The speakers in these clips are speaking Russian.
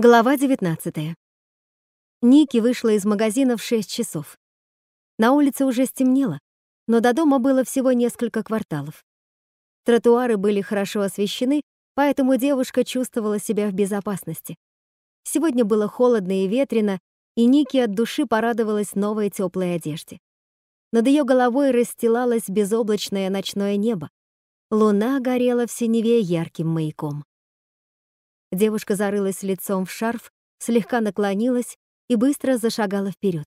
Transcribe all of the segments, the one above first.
Глава 19. Ники вышла из магазина в 6 часов. На улице уже стемнело, но до дома было всего несколько кварталов. Тротуары были хорошо освещены, поэтому девушка чувствовала себя в безопасности. Сегодня было холодно и ветрено, и Ники от души порадовалась новой теплой одежде. Над ее головой расстилалось безоблачное ночное небо. Луна горела в синеве ярким маяком. Девушка зарылась лицом в шарф, слегка наклонилась и быстро зашагала вперед.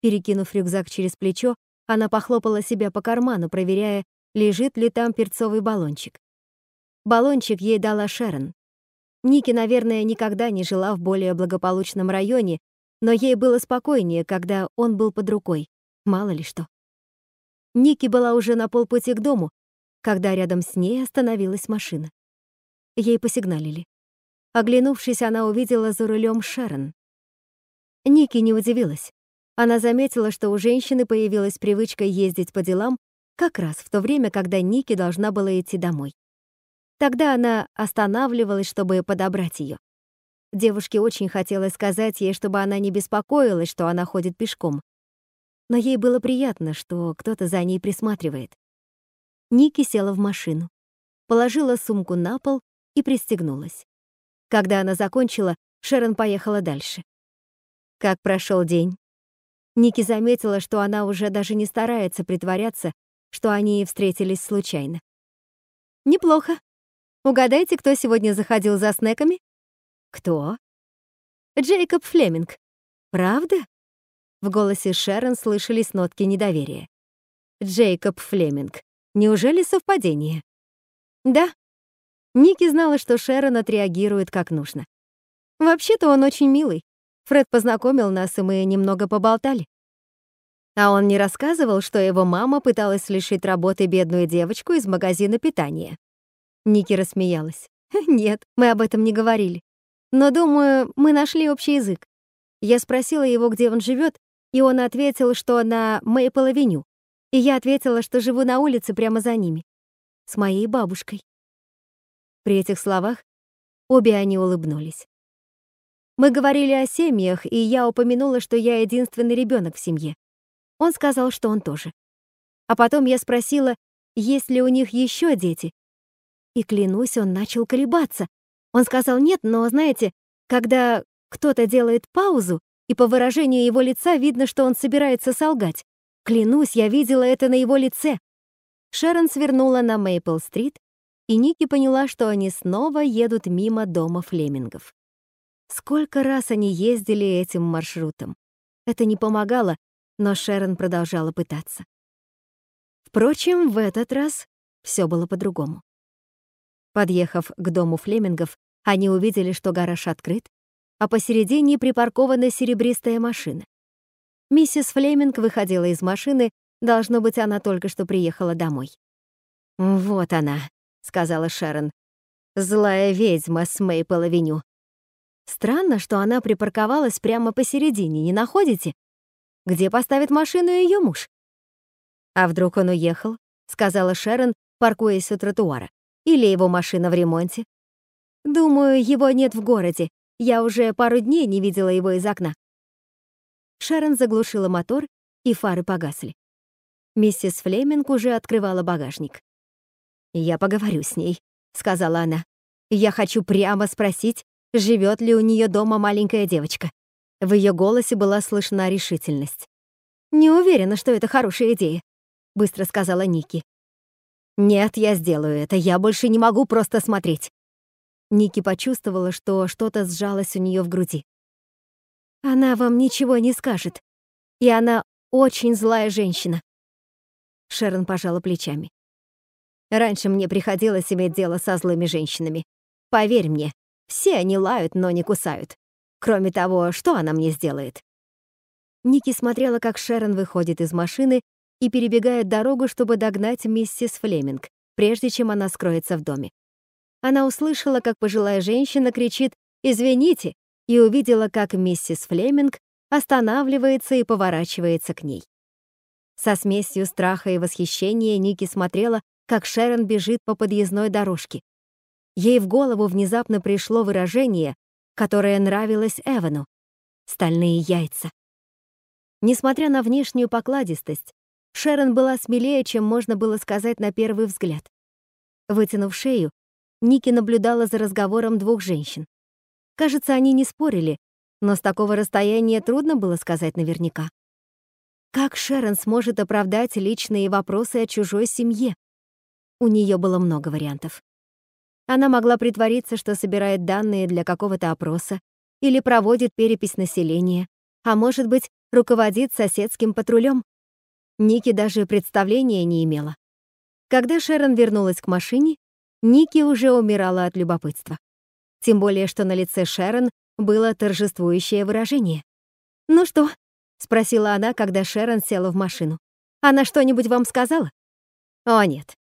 Перекинув рюкзак через плечо, она похлопала себя по карману, проверяя, лежит ли там перцовый баллончик. Баллончик ей дала Шерон. Ники, наверное, никогда не жила в более благополучном районе, но ей было спокойнее, когда он был под рукой. Мало ли что. Ники была уже на полпути к дому, когда рядом с ней остановилась машина. Ей посигналили. Оглянувшись, она увидела за рулем Шерон. Ники не удивилась. Она заметила, что у женщины появилась привычка ездить по делам как раз в то время, когда Ники должна была идти домой. Тогда она останавливалась, чтобы подобрать ее. Девушке очень хотелось сказать ей, чтобы она не беспокоилась, что она ходит пешком. Но ей было приятно, что кто-то за ней присматривает. Ники села в машину, положила сумку на пол и пристегнулась. Когда она закончила, Шерон поехала дальше. Как прошел день? Ники заметила, что она уже даже не старается притворяться, что они встретились случайно. Неплохо. Угадайте, кто сегодня заходил за снеками? Кто? Джейкоб Флеминг. Правда? В голосе Шерон слышались нотки недоверия. Джейкоб Флеминг. Неужели совпадение? Да, Ники знала, что Шерон отреагирует как нужно. Вообще-то он очень милый. Фред познакомил нас, и мы немного поболтали. А он не рассказывал, что его мама пыталась лишить работы бедную девочку из магазина питания. Ники рассмеялась. «Нет, мы об этом не говорили. Но, думаю, мы нашли общий язык. Я спросила его, где он живет, и он ответил, что на Мейпл-авеню. И я ответила, что живу на улице прямо за ними. С моей бабушкой. При этих словах обе они улыбнулись. Мы говорили о семьях, и я упомянула, что я единственный ребенок в семье. Он сказал, что он тоже. А потом я спросила, есть ли у них еще дети. И клянусь, он начал колебаться. Он сказал нет, но, знаете, когда кто-то делает паузу, и по выражению его лица видно, что он собирается солгать. Клянусь, я видела это на его лице. Шерон свернула на Мейпл-стрит и Ники поняла, что они снова едут мимо дома Флемингов. Сколько раз они ездили этим маршрутом. Это не помогало, но Шерон продолжала пытаться. Впрочем, в этот раз все было по-другому. Подъехав к дому Флемингов, они увидели, что гараж открыт, а посередине припаркована серебристая машина. Миссис Флеминг выходила из машины, должно быть, она только что приехала домой. Вот она, сказала Шерон. Злая ведьма с Мейпл-авеню. Странно, что она припарковалась прямо посередине, не находите? Где поставит машину ее муж? А вдруг он уехал? сказала Шерон, паркуясь у тротуара. Или его машина в ремонте? Думаю, его нет в городе. Я уже пару дней не видела его из окна. Шерон заглушила мотор, и фары погасли. Миссис Флеминг уже открывала багажник. «Я поговорю с ней», — сказала она. «Я хочу прямо спросить, живет ли у нее дома маленькая девочка». В ее голосе была слышна решительность. «Не уверена, что это хорошая идея», — быстро сказала Ники. «Нет, я сделаю это, я больше не могу просто смотреть». Ники почувствовала, что что-то сжалось у нее в груди. «Она вам ничего не скажет, и она очень злая женщина». Шерон пожала плечами. Раньше мне приходилось иметь дело со злыми женщинами. Поверь мне, все они лают, но не кусают. Кроме того, что она мне сделает? Ники смотрела, как Шерон выходит из машины и перебегает дорогу, чтобы догнать миссис Флеминг, прежде чем она скроется в доме. Она услышала, как пожилая женщина кричит «Извините!» и увидела, как миссис Флеминг останавливается и поворачивается к ней. Со смесью страха и восхищения Ники смотрела, как Шерон бежит по подъездной дорожке. Ей в голову внезапно пришло выражение, которая нравилась Эвану — стальные яйца. Несмотря на внешнюю покладистость, Шерон была смелее, чем можно было сказать на первый взгляд. Вытянув шею, Ники наблюдала за разговором двух женщин. Кажется, они не спорили, но с такого расстояния трудно было сказать наверняка. Как Шерон сможет оправдать личные вопросы о чужой семье? У нее было много вариантов. Она могла притвориться, что собирает данные для какого-то опроса или проводит перепись населения, а может быть, руководит соседским патрулем. Ники даже представления не имела. Когда Шерон вернулась к машине, Ники уже умирала от любопытства. Тем более, что на лице Шерон было торжествующее выражение. «Ну что?» — спросила она, когда Шерон села в машину. «Она что-нибудь вам сказала?» «О, нет.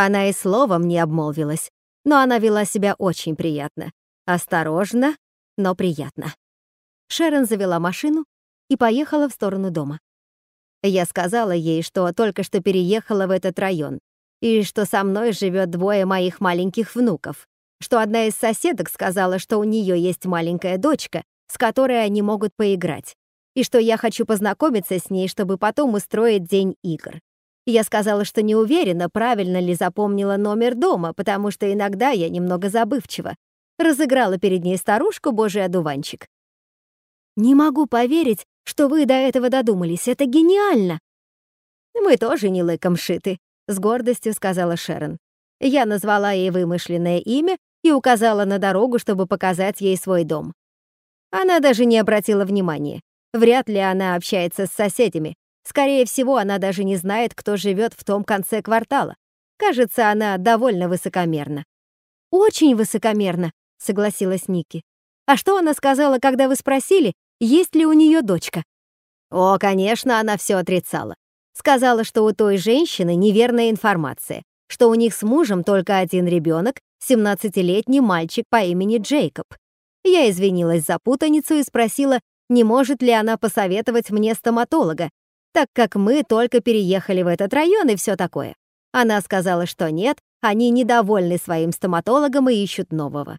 Она и словом не обмолвилась, но она вела себя очень приятно. Осторожно, но приятно». Шерон завела машину и поехала в сторону дома. Я сказала ей, что только что переехала в этот район, и что со мной живет двое моих маленьких внуков, что одна из соседок сказала, что у нее есть маленькая дочка, с которой они могут поиграть, и что я хочу познакомиться с ней, чтобы потом устроить день игр. Я сказала, что не уверена, правильно ли запомнила номер дома, потому что иногда я немного забывчива. Разыграла перед ней старушку Божий одуванчик. «Не могу поверить, что вы до этого додумались. Это гениально!» «Мы тоже не лыком шиты», — с гордостью сказала Шерон. Я назвала ей вымышленное имя и указала на дорогу, чтобы показать ей свой дом. Она даже не обратила внимания. Вряд ли она общается с соседями. Скорее всего, она даже не знает, кто живет в том конце квартала. Кажется, она довольно высокомерна. «Очень высокомерна», — согласилась Ники. «А что она сказала, когда вы спросили, есть ли у нее дочка. О, конечно, она все отрицала. Сказала, что у той женщины неверная информация, что у них с мужем только один ребенок, 17-летний мальчик по имени Джейкоб. Я извинилась за путаницу и спросила, не может ли она посоветовать мне стоматолога, так как мы только переехали в этот район и все такое. Она сказала, что нет, они недовольны своим стоматологом и ищут нового.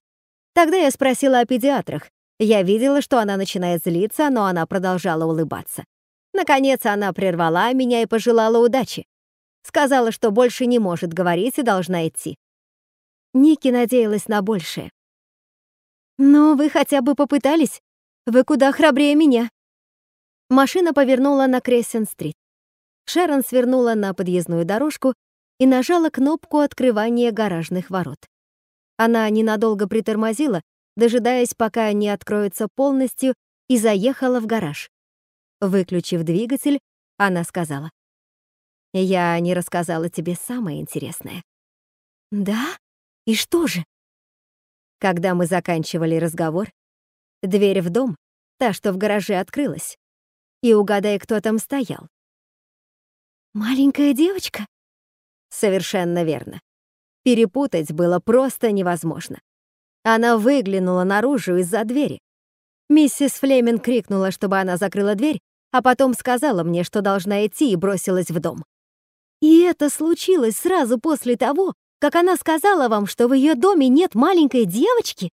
Тогда я спросила о педиатрах, я видела, что она начинает злиться, но она продолжала улыбаться. Наконец она прервала меня и пожелала удачи. Сказала, что больше не может говорить и должна идти. Ники надеялась на большее. «Но вы хотя бы попытались. Вы куда храбрее меня». Машина повернула на Крессен-стрит. Шерон свернула на подъездную дорожку и нажала кнопку открывания гаражных ворот. Она ненадолго притормозила, дожидаясь, пока они откроются полностью, и заехала в гараж. Выключив двигатель, она сказала. «Я не рассказала тебе самое интересное». «Да? И что же?» Когда мы заканчивали разговор, дверь в дом, та, что в гараже, открылась. И угадай, кто там стоял. «Маленькая девочка?» Совершенно верно. Перепутать было просто невозможно. Она выглянула наружу из-за двери. Миссис Флеминг крикнула, чтобы она закрыла дверь, а потом сказала мне, что должна идти, и бросилась в дом. И это случилось сразу после того, как она сказала вам, что в ее доме нет маленькой девочки?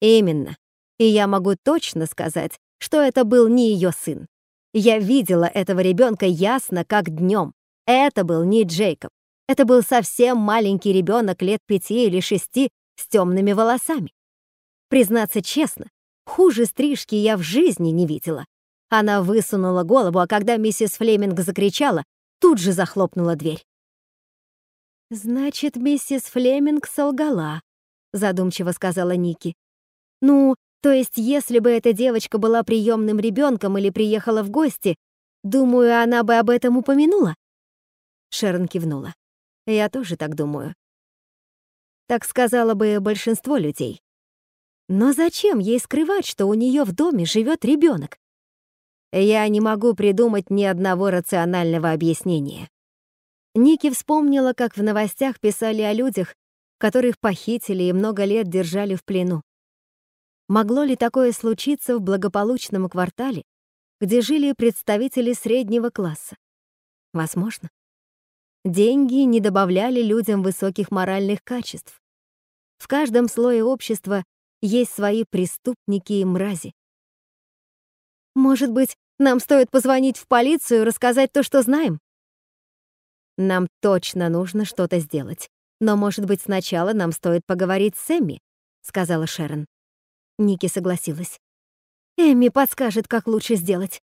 Именно. И я могу точно сказать, что это был не ее сын. Я видела этого ребенка ясно, как днем. Это был не Джейкоб. Это был совсем маленький ребенок лет пяти или шести с темными волосами. Признаться честно, хуже стрижки я в жизни не видела. Она высунула голову, а когда миссис Флеминг закричала, тут же захлопнула дверь. «Значит, миссис Флеминг солгала», — задумчиво сказала Ники. «Ну, то есть, если бы эта девочка была приемным ребенком или приехала в гости, думаю, она бы об этом упомянула?» Шерон кивнула. «Я тоже так думаю. Так сказала бы большинство людей. Но зачем ей скрывать, что у нее в доме живет ребенок? Я не могу придумать ни одного рационального объяснения. Ники вспомнила, как в новостях писали о людях, которых похитили и много лет держали в плену. Могло ли такое случиться в благополучном квартале, где жили представители среднего класса? Возможно. Деньги не добавляли людям высоких моральных качеств. В каждом слое общества есть свои преступники и мрази. Может быть, нам стоит позвонить в полицию и рассказать то, что знаем? Нам точно нужно что-то сделать. Но, может быть, сначала нам стоит поговорить с Эмми, сказала Шерон. Ники согласилась. Эмми подскажет, как лучше сделать.